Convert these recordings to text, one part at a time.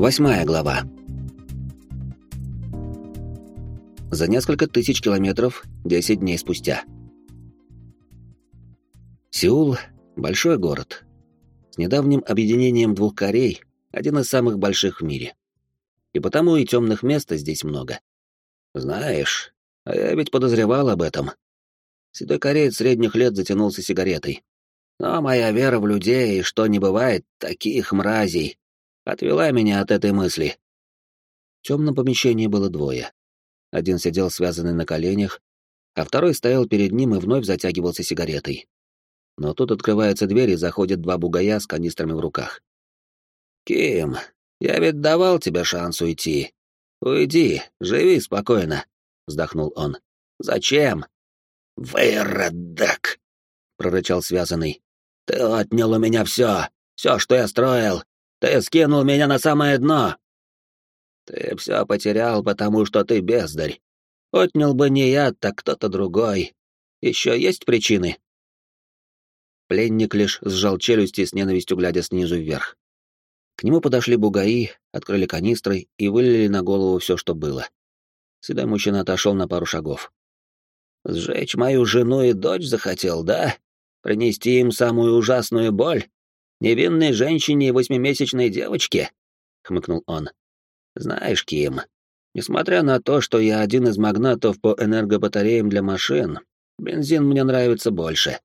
Восьмая глава. За несколько тысяч километров, 10 дней спустя. Сеул — большой город. С недавним объединением двух Корей — один из самых больших в мире. И потому и темных мест здесь много. Знаешь, а я ведь подозревал об этом. Седой кореец средних лет затянулся сигаретой. Но моя вера в людей, что не бывает таких мразей, отвела меня от этой мысли. В темном помещении было двое. Один сидел связанный на коленях, а второй стоял перед ним и вновь затягивался сигаретой. Но тут открывается дверь и заходят два бугая с канистрами в руках. «Ким, я ведь давал тебе шанс уйти. Уйди, живи спокойно», — вздохнул он. «Зачем?» «Выродок!» — прорычал связанный. «Ты отнял у меня все, все, что я строил. Ты скинул меня на самое дно. Ты все потерял, потому что ты бездарь. Отнял бы не я, так кто-то другой. Еще есть причины?» Пленник лишь сжал челюсти с ненавистью, глядя снизу вверх. К нему подошли бугаи, открыли канистры и вылили на голову все, что было. Седой мужчина отошел на пару шагов. «Сжечь мою жену и дочь захотел, да? Принести им самую ужасную боль? Невинной женщине и восьмимесячной девочке?» — хмыкнул он. Знаешь, Ким, несмотря на то, что я один из магнатов по энергобатареям для машин, бензин мне нравится больше.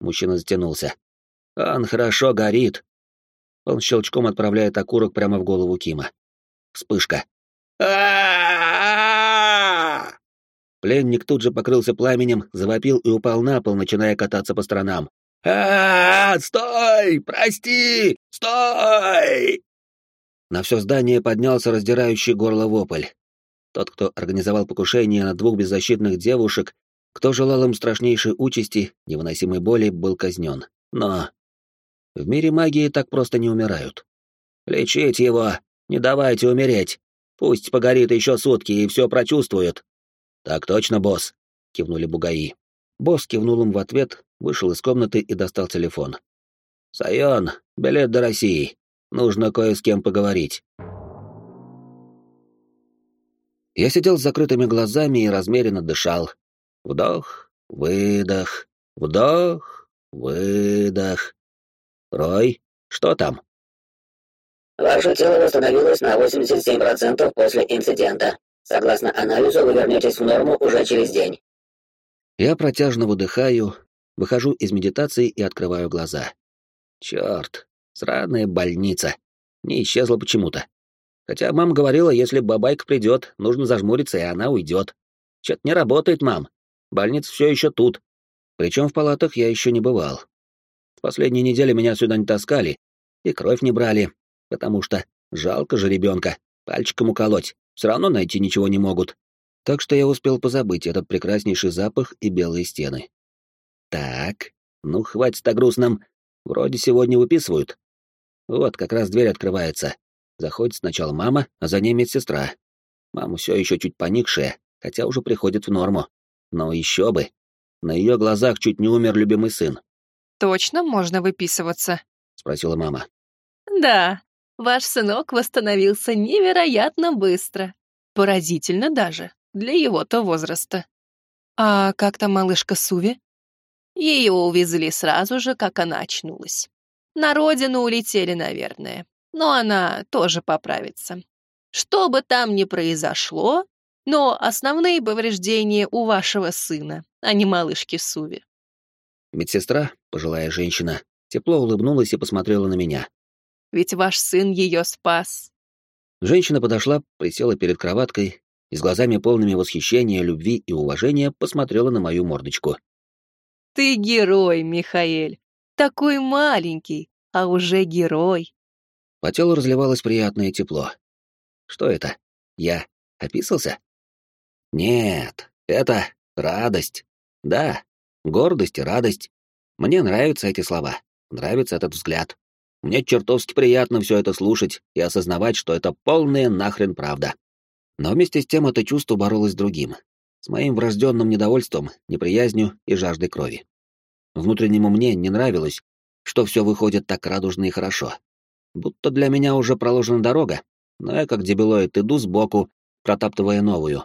Мужчина затянулся. Он хорошо горит. Он щелчком отправляет окурок прямо в голову Кима. Вспышка. Пленник тут же покрылся пламенем, завопил и упал на пол, начиная кататься по сторонам. А Стой! Прости! Стой!» На все здание поднялся раздирающий горло вопль. Тот, кто организовал покушение на двух беззащитных девушек, кто желал им страшнейшей участи, невыносимой боли, был казнен. Но в мире магии так просто не умирают. «Лечить его! Не давайте умереть! Пусть погорит еще сутки и все прочувствует!» «Так точно, босс!» — кивнули бугаи. Босс кивнул им в ответ, вышел из комнаты и достал телефон. «Сайон, билет до России. Нужно кое с кем поговорить. Я сидел с закрытыми глазами и размеренно дышал. Вдох, выдох, вдох, выдох. Рой, что там? Ваше тело восстановилось на 87% после инцидента. Согласно анализу, вы вернетесь в норму уже через день. Я протяжно выдыхаю, выхожу из медитации и открываю глаза. Черт, Сраная больница. Не исчезла почему-то. Хотя мама говорила, если бабайка придет, нужно зажмуриться, и она уйдет. Чё-то не работает, мам. Больница все еще тут. Причем в палатах я еще не бывал. В последние недели меня сюда не таскали и кровь не брали, потому что жалко же ребенка, пальчиком уколоть, все равно найти ничего не могут. Так что я успел позабыть этот прекраснейший запах и белые стены. Так, ну хватит о грустном. Вроде сегодня выписывают. Вот как раз дверь открывается. Заходит сначала мама, а за ней медсестра. Мама все еще чуть поникшая, хотя уже приходит в норму. Но еще бы. На ее глазах чуть не умер любимый сын. «Точно можно выписываться?» — спросила мама. «Да, ваш сынок восстановился невероятно быстро. Поразительно даже, для его-то возраста. А как там малышка Суви?» Ее увезли сразу же, как она очнулась. На родину улетели, наверное. Но она тоже поправится. Что бы там ни произошло, но основные повреждения у вашего сына, а не малышки Суви. Медсестра, пожилая женщина, тепло улыбнулась и посмотрела на меня. Ведь ваш сын ее спас. Женщина подошла, присела перед кроваткой и с глазами полными восхищения, любви и уважения посмотрела на мою мордочку. «Ты герой, Михаэль! Такой маленький, а уже герой. По телу разливалось приятное тепло. Что это? Я описался? Нет, это радость. Да, гордость и радость. Мне нравятся эти слова, нравится этот взгляд. Мне чертовски приятно все это слушать и осознавать, что это полная нахрен правда. Но вместе с тем это чувство боролось с другим, с моим врожденным недовольством, неприязнью и жаждой крови. Внутреннему мне не нравилось, что все выходит так радужно и хорошо. Будто для меня уже проложена дорога, но я как дебилоид иду сбоку, протаптывая новую.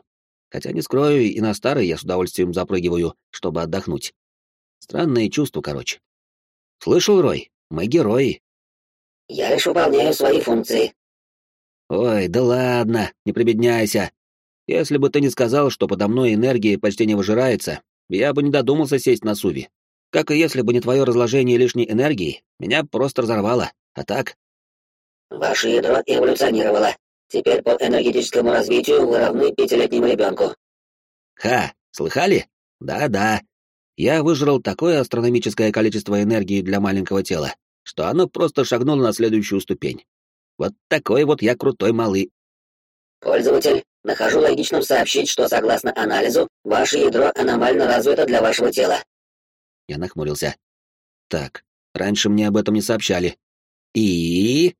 Хотя не скрою, и на старой я с удовольствием запрыгиваю, чтобы отдохнуть. Странные чувства, короче. Слышал, Рой? Мы герои. Я лишь выполняю свои функции. Ой, да ладно, не прибедняйся. Если бы ты не сказал, что подо мной энергия почти не выжирается, я бы не додумался сесть на Суви. Как и если бы не твое разложение лишней энергии, меня просто разорвало. А так? Ваше ядро эволюционировало. Теперь по энергетическому развитию вы равны пятилетнему ребенку. Ха, слыхали? Да-да. Я выжрал такое астрономическое количество энергии для маленького тела, что оно просто шагнуло на следующую ступень. Вот такой вот я крутой малый. Пользователь, нахожу логичным сообщить, что согласно анализу, ваше ядро аномально развито для вашего тела. Я нахмурился. Так, раньше мне об этом не сообщали. И...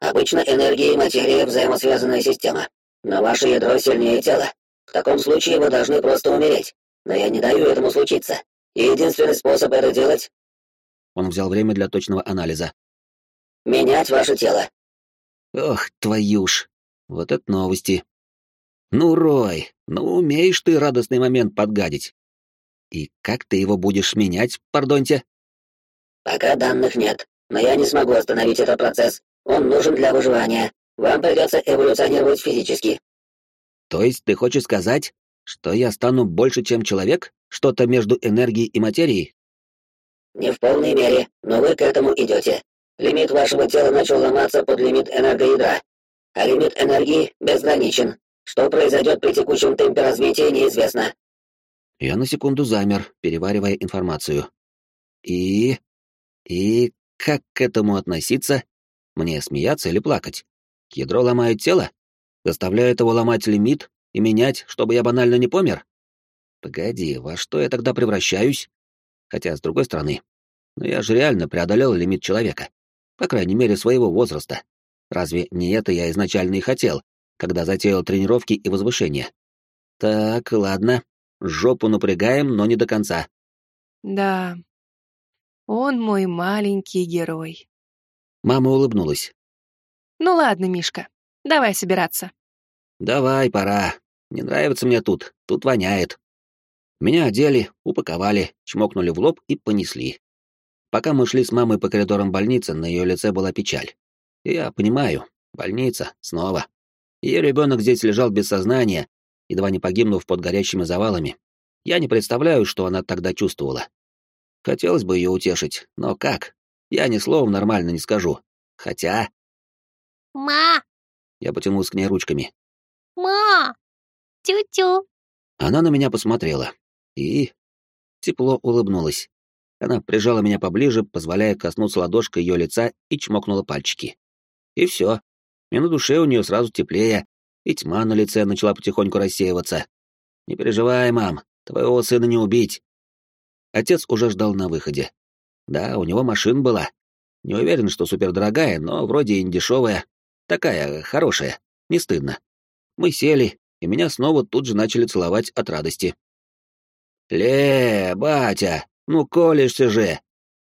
Обычно энергия и материя — взаимосвязанная система, но ваше ядро сильнее тела. В таком случае вы должны просто умереть, но я не даю этому случиться. И единственный способ это делать... Он взял время для точного анализа. Менять ваше тело. Ох, твою ж. Вот это новости. Ну, Рой, ну умеешь ты радостный момент подгадить. И как ты его будешь менять, пардоньте? Пока данных нет, но я не смогу остановить этот процесс. Он нужен для выживания. Вам придется эволюционировать физически. То есть ты хочешь сказать, что я стану больше, чем человек? Что-то между энергией и материей? Не в полной мере, но вы к этому идете. Лимит вашего тела начал ломаться под лимит энергоядра, а лимит энергии безграничен. Что произойдет при текущем темпе развития, неизвестно. Я на секунду замер, переваривая информацию. И... и как к этому относиться? Мне смеяться или плакать? Ядро ломает тело? Заставляет его ломать лимит и менять, чтобы я банально не помер? Погоди, во что я тогда превращаюсь? Хотя, с другой стороны, но я же реально преодолел лимит человека. По крайней мере, своего возраста. Разве не это я изначально и хотел, когда затеял тренировки и возвышения? Так, ладно. Жопу напрягаем, но не до конца. Да, он мой маленький герой. Мама улыбнулась. Ну ладно, Мишка, давай собираться. Давай, пора. Не нравится мне тут, тут воняет. Меня одели, упаковали, чмокнули в лоб и понесли. Пока мы шли с мамой по коридорам больницы, на ее лице была печаль. я понимаю, больница, снова. Ее ребенок здесь лежал без сознания, едва не погибнув под горящими завалами. Я не представляю, что она тогда чувствовала. Хотелось бы ее утешить, но как? Я ни словом нормально не скажу. Хотя... «Ма!» Я потянулся к ней ручками. «Ма! Тю-тю!» Она на меня посмотрела и... тепло улыбнулась. Она прижала меня поближе, позволяя коснуться ладошкой ее лица и чмокнула пальчики. И все. И на душе у нее сразу теплее, и тьма на лице начала потихоньку рассеиваться. «Не переживай, мам, твоего сына не убить». Отец уже ждал на выходе. Да, у него машина была. Не уверен, что супердорогая, но вроде и не дешевая. Такая, хорошая, не стыдно. Мы сели, и меня снова тут же начали целовать от радости. «Ле, батя, ну колешься же!»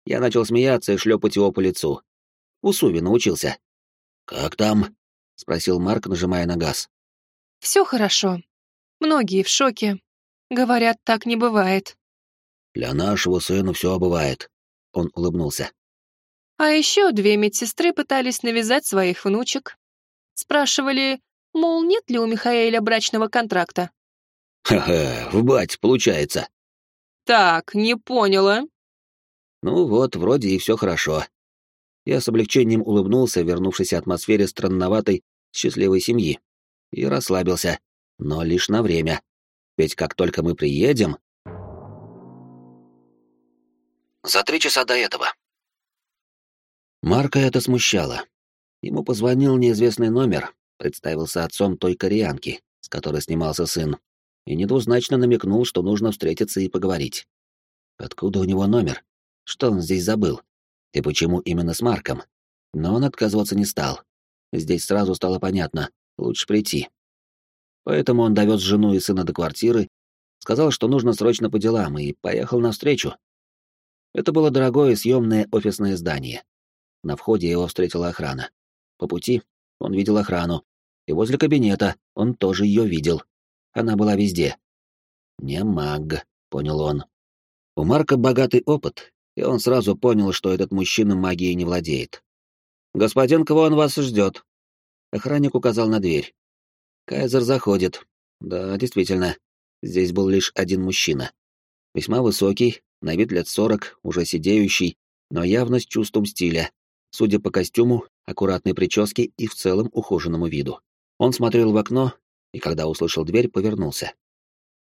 Я начал смеяться и шлепать его по лицу. У Суви научился. «Как там?» — спросил Марк, нажимая на газ. Все хорошо. Многие в шоке. Говорят, так не бывает. «Для нашего сына все бывает», — он улыбнулся. А еще две медсестры пытались навязать своих внучек. Спрашивали, мол, нет ли у Михаэля брачного контракта. «Ха-ха, в бать, получается», так, не поняла. Ну вот, вроде и все хорошо. Я с облегчением улыбнулся вернувшейся атмосфере странноватой, счастливой семьи. И расслабился, но лишь на время. Ведь как только мы приедем... За три часа до этого. Марка это смущало. Ему позвонил неизвестный номер, представился отцом той кореянки, с которой снимался сын, и недвузначно намекнул, что нужно встретиться и поговорить. Откуда у него номер? Что он здесь забыл? И почему именно с Марком? Но он отказываться не стал. Здесь сразу стало понятно, лучше прийти. Поэтому он довез жену и сына до квартиры, сказал, что нужно срочно по делам, и поехал навстречу. Это было дорогое съемное офисное здание. На входе его встретила охрана. По пути он видел охрану. И возле кабинета он тоже ее видел. Она была везде. «Не маг», — понял он. У Марка богатый опыт, и он сразу понял, что этот мужчина магией не владеет. «Господин Квон вас ждет». Охранник указал на дверь. Кайзер заходит. Да, действительно, здесь был лишь один мужчина. Весьма высокий, на вид лет сорок, уже сидеющий, но явно с чувством стиля, судя по костюму, аккуратной прическе и в целом ухоженному виду. Он смотрел в окно и, когда услышал дверь, повернулся.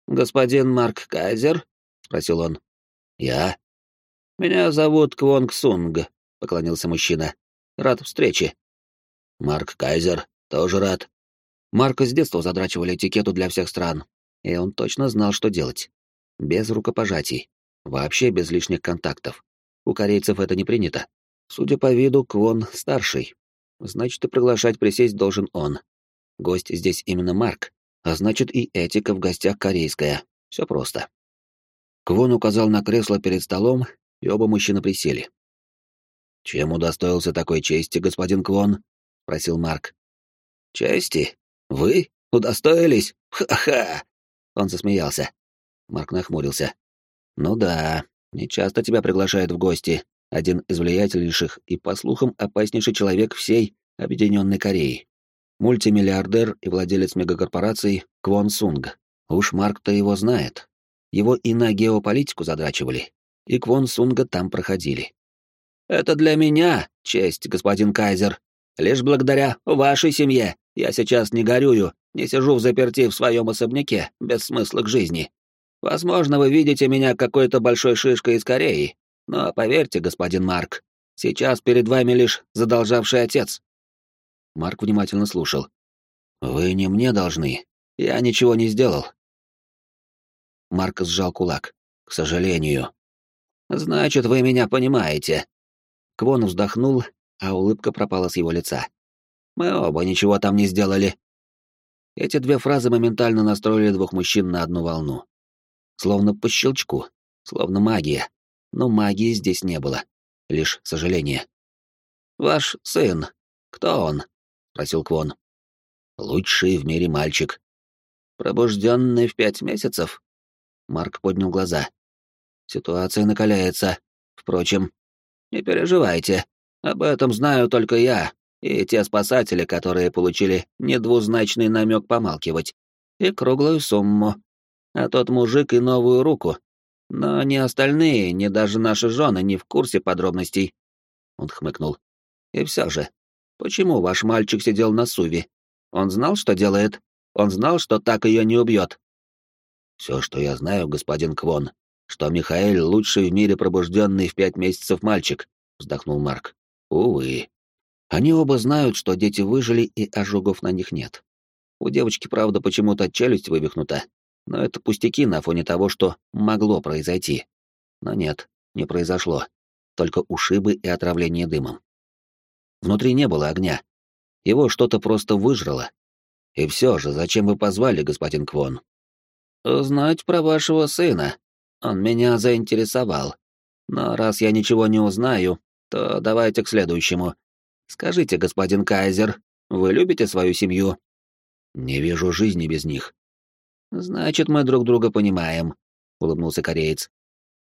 «Господин Марк Кайзер?» — спросил он. «Я?» «Меня зовут Квонг Сунг», — поклонился мужчина. «Рад встрече». «Марк Кайзер, тоже рад». Марка с детства задрачивали этикету для всех стран, и он точно знал, что делать. Без рукопожатий. Вообще без лишних контактов. У корейцев это не принято. Судя по виду, Квон старший. Значит, и приглашать присесть должен он. Гость здесь именно Марк, а значит и этика в гостях корейская. Все просто. Квон указал на кресло перед столом, и оба мужчины присели. «Чем удостоился такой чести, господин Квон?» — спросил Марк. «Чести? Вы? Удостоились? Ха-ха!» Он засмеялся. Марк нахмурился. «Ну да, не часто тебя приглашают в гости. Один из влиятельнейших и, по слухам, опаснейший человек всей Объединенной Кореи мультимиллиардер и владелец мегакорпорации Квон Сунг. Уж Марк-то его знает. Его и на геополитику задрачивали, и Квон Сунга там проходили. «Это для меня честь, господин Кайзер. Лишь благодаря вашей семье я сейчас не горюю, не сижу в заперти в своем особняке, без смысла к жизни. Возможно, вы видите меня какой-то большой шишкой из Кореи, но поверьте, господин Марк, сейчас перед вами лишь задолжавший отец, Марк внимательно слушал. «Вы не мне должны. Я ничего не сделал». Марк сжал кулак. «К сожалению». «Значит, вы меня понимаете». Квон вздохнул, а улыбка пропала с его лица. «Мы оба ничего там не сделали». Эти две фразы моментально настроили двух мужчин на одну волну. Словно по щелчку, словно магия. Но магии здесь не было. Лишь сожаление. «Ваш сын. Кто он?» Спросил Квон. Лучший в мире мальчик. Пробужденный в пять месяцев? Марк поднял глаза. Ситуация накаляется. Впрочем, не переживайте. Об этом знаю только я и те спасатели, которые получили недвузначный намек помалкивать, и круглую сумму. А тот мужик и новую руку. Но ни остальные, ни даже наши жены не в курсе подробностей. Он хмыкнул. И все же, Почему ваш мальчик сидел на Суви? Он знал, что делает? Он знал, что так ее не убьет? Все, что я знаю, господин Квон, что Михаил лучший в мире пробужденный в пять месяцев мальчик, вздохнул Марк. Увы. Они оба знают, что дети выжили и ожогов на них нет. У девочки, правда, почему-то челюсть вывихнута, но это пустяки на фоне того, что могло произойти. Но нет, не произошло. Только ушибы и отравление дымом. Внутри не было огня. Его что-то просто выжрало. И все же, зачем вы позвали, господин Квон? Узнать про вашего сына. Он меня заинтересовал. Но раз я ничего не узнаю, то давайте к следующему. Скажите, господин Кайзер, вы любите свою семью? Не вижу жизни без них. Значит, мы друг друга понимаем, улыбнулся кореец.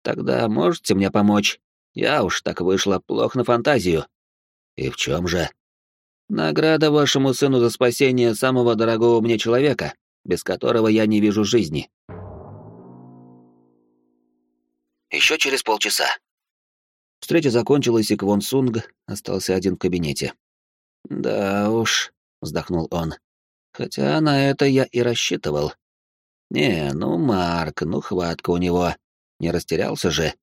Тогда можете мне помочь? Я уж так вышло плохо на фантазию. «И в чем же?» «Награда вашему сыну за спасение самого дорогого мне человека, без которого я не вижу жизни». Еще через полчаса. Встреча закончилась, и Квон Сунг остался один в кабинете. «Да уж», — вздохнул он, — «хотя на это я и рассчитывал. Не, ну, Марк, ну, хватка у него. Не растерялся же,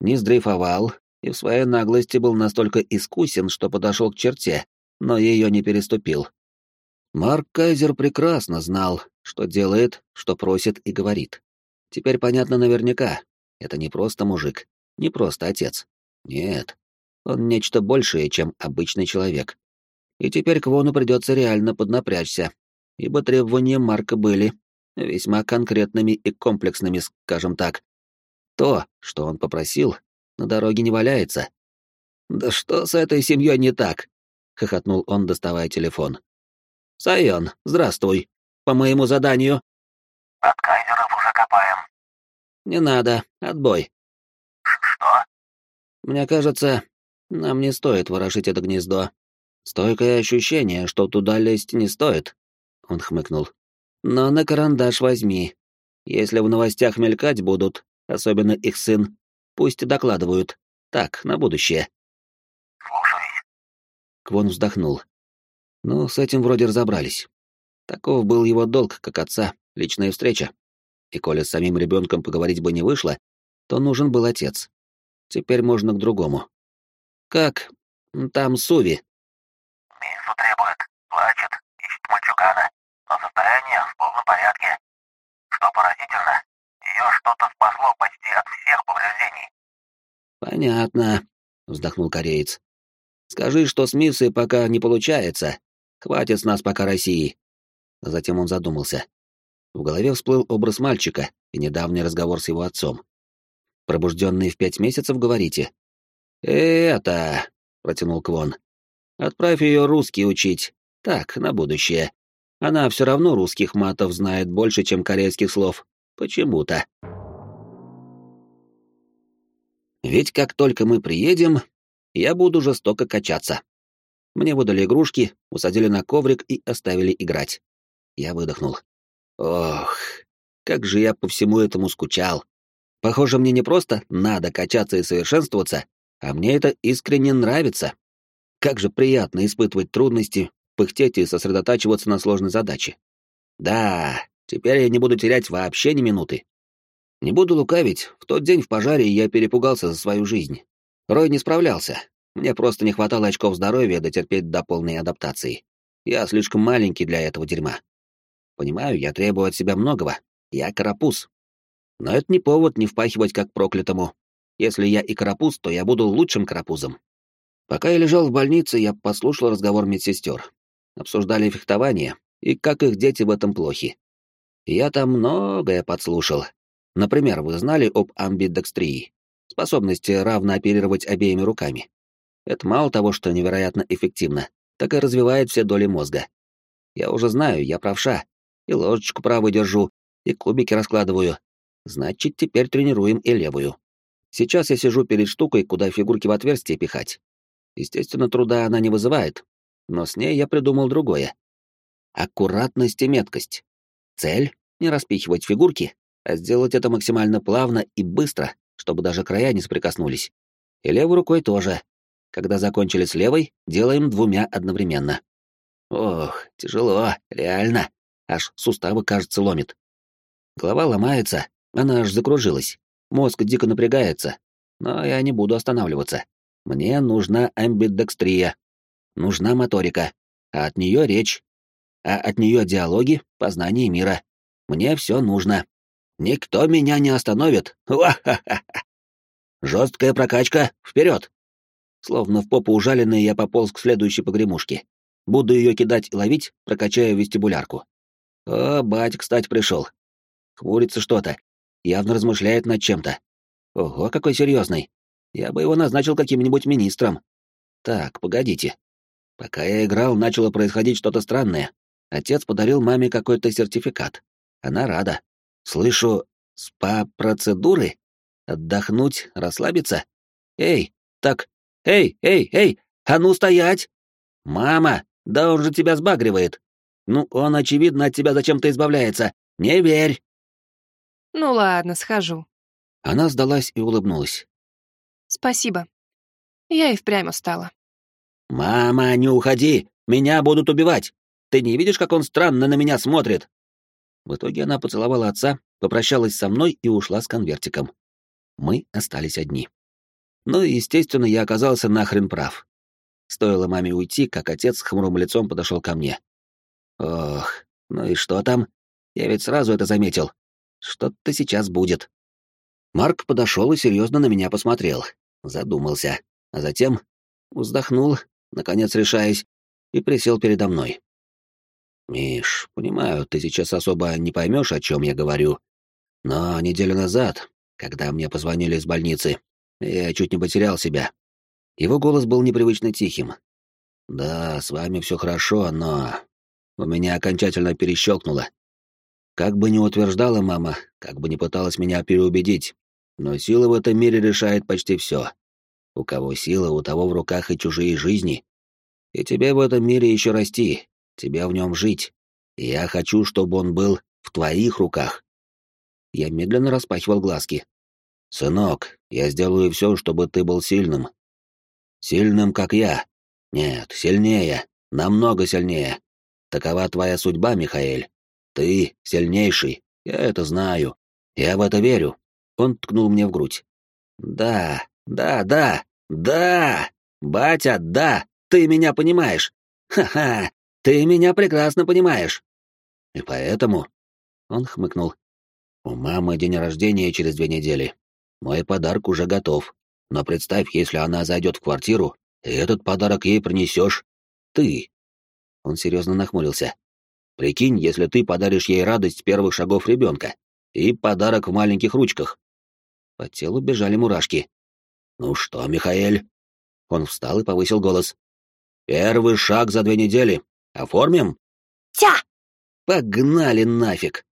не сдрейфовал, и в своей наглости был настолько искусен, что подошел к черте, но ее не переступил. Марк Кайзер прекрасно знал, что делает, что просит и говорит. Теперь понятно наверняка, это не просто мужик, не просто отец. Нет, он нечто большее, чем обычный человек. И теперь Квону придется реально поднапрячься, ибо требования Марка были весьма конкретными и комплексными, скажем так. То, что он попросил, на дороге не валяется. «Да что с этой семьей не так?» — хохотнул он, доставая телефон. Сайон, здравствуй. По моему заданию. От кайзеров уже копаем. Не надо, отбой. Что? Мне кажется, нам не стоит ворошить это гнездо. Стойкое ощущение, что туда лезть не стоит. Он хмыкнул. Но на карандаш возьми. Если в новостях мелькать будут, особенно их сын, пусть докладывают. Так, на будущее. Слушаюсь. Квон вздохнул. Ну, с этим вроде разобрались. Таков был его долг, как отца, личная встреча. И коли с самим ребенком поговорить бы не вышло, то нужен был отец. Теперь можно к другому. Как там Суви? Миссу требует, плачет, ищет мальчугана, но состояние в полном порядке. Что поразительно, ее что-то спасло почти от всех повреждений. Понятно, вздохнул кореец. Скажи, что с Миссой пока не получается. Хватит с нас пока России. Затем он задумался. В голове всплыл образ мальчика и недавний разговор с его отцом. Пробужденный в пять месяцев, говорите? «Это...» — протянул Квон. «Отправь ее русский учить. Так, на будущее. Она все равно русских матов знает больше, чем корейских слов. Почему-то». Ведь как только мы приедем, я буду жестоко качаться. Мне выдали игрушки, усадили на коврик и оставили играть. Я выдохнул. Ох, как же я по всему этому скучал. Похоже, мне не просто надо качаться и совершенствоваться, а мне это искренне нравится. Как же приятно испытывать трудности, пыхтеть и сосредотачиваться на сложной задаче. Да, теперь я не буду терять вообще ни минуты. Не буду лукавить, в тот день в пожаре я перепугался за свою жизнь. Рой не справлялся. Мне просто не хватало очков здоровья дотерпеть до полной адаптации. Я слишком маленький для этого дерьма. Понимаю, я требую от себя многого. Я карапуз. Но это не повод не впахивать как проклятому. Если я и карапуз, то я буду лучшим карапузом. Пока я лежал в больнице, я послушал разговор медсестер. Обсуждали фехтование и как их дети в этом плохи. Я там многое подслушал. Например, вы знали об амбидекстрии? Способности равно оперировать обеими руками. Это мало того, что невероятно эффективно, так и развивает все доли мозга. Я уже знаю, я правша. И ложечку правую держу, и кубики раскладываю. Значит, теперь тренируем и левую. Сейчас я сижу перед штукой, куда фигурки в отверстие пихать. Естественно, труда она не вызывает, но с ней я придумал другое. Аккуратность и меткость. Цель — не распихивать фигурки, а сделать это максимально плавно и быстро, чтобы даже края не соприкоснулись. И левой рукой тоже. Когда закончили с левой, делаем двумя одновременно. Ох, тяжело, реально. Аж суставы, кажется, ломит. Голова ломается, она аж закружилась. Мозг дико напрягается. Но я не буду останавливаться. Мне нужна амбидекстрия. Нужна моторика. А от нее речь. А от нее диалоги, познание мира. Мне все нужно. Никто меня не остановит. Ва-ха-ха! Жесткая прокачка, вперед! Словно в попу ужаленный, я пополз к следующей погремушке. Буду ее кидать и ловить, прокачая вестибулярку. О, бать, кстати, пришел. Хмурится что-то. Явно размышляет над чем-то. Ого, какой серьезный. Я бы его назначил каким-нибудь министром. Так, погодите. Пока я играл, начало происходить что-то странное. Отец подарил маме какой-то сертификат. Она рада. Слышу спа-процедуры? Отдохнуть, расслабиться? Эй, так, эй, эй, эй, а ну стоять! Мама, да он же тебя сбагривает. Ну, он, очевидно, от тебя зачем-то избавляется. Не верь. Ну ладно, схожу. Она сдалась и улыбнулась. Спасибо. Я и впрямь устала. «Мама, не уходи! Меня будут убивать! Ты не видишь, как он странно на меня смотрит?» В итоге она поцеловала отца, попрощалась со мной и ушла с конвертиком. Мы остались одни. Ну и, естественно, я оказался нахрен прав. Стоило маме уйти, как отец с хмурым лицом подошел ко мне. Ох, ну и что там? Я ведь сразу это заметил. Что-то сейчас будет. Марк подошел и серьезно на меня посмотрел, задумался, а затем вздохнул, наконец решаясь, и присел передо мной. «Миш, понимаю, ты сейчас особо не поймешь, о чем я говорю, но неделю назад, когда мне позвонили из больницы, я чуть не потерял себя. Его голос был непривычно тихим. Да, с вами все хорошо, но... у меня окончательно перещелкнуло. Как бы ни утверждала мама, как бы ни пыталась меня переубедить, но сила в этом мире решает почти все. У кого сила, у того в руках и чужие жизни. И тебе в этом мире еще расти, тебе в нем жить. И я хочу, чтобы он был в твоих руках. Я медленно распахивал глазки. «Сынок, я сделаю все, чтобы ты был сильным. Сильным, как я. Нет, сильнее, намного сильнее. Такова твоя судьба, Михаэль. Ты сильнейший, я это знаю. Я в это верю. Он ткнул мне в грудь. Да, да, да, да! Батя, да! Ты меня понимаешь! Ха-ха! Ты меня прекрасно понимаешь! И поэтому... Он хмыкнул. У мамы день рождения через две недели. Мой подарок уже готов. Но представь, если она зайдет в квартиру, и этот подарок ей принесешь ты. Он серьезно нахмурился. Прикинь, если ты подаришь ей радость первых шагов ребенка и подарок в маленьких ручках. По телу бежали мурашки. «Ну что, Михаэль?» Он встал и повысил голос. «Первый шаг за две недели. Оформим?» «Тя!» «Погнали нафиг!»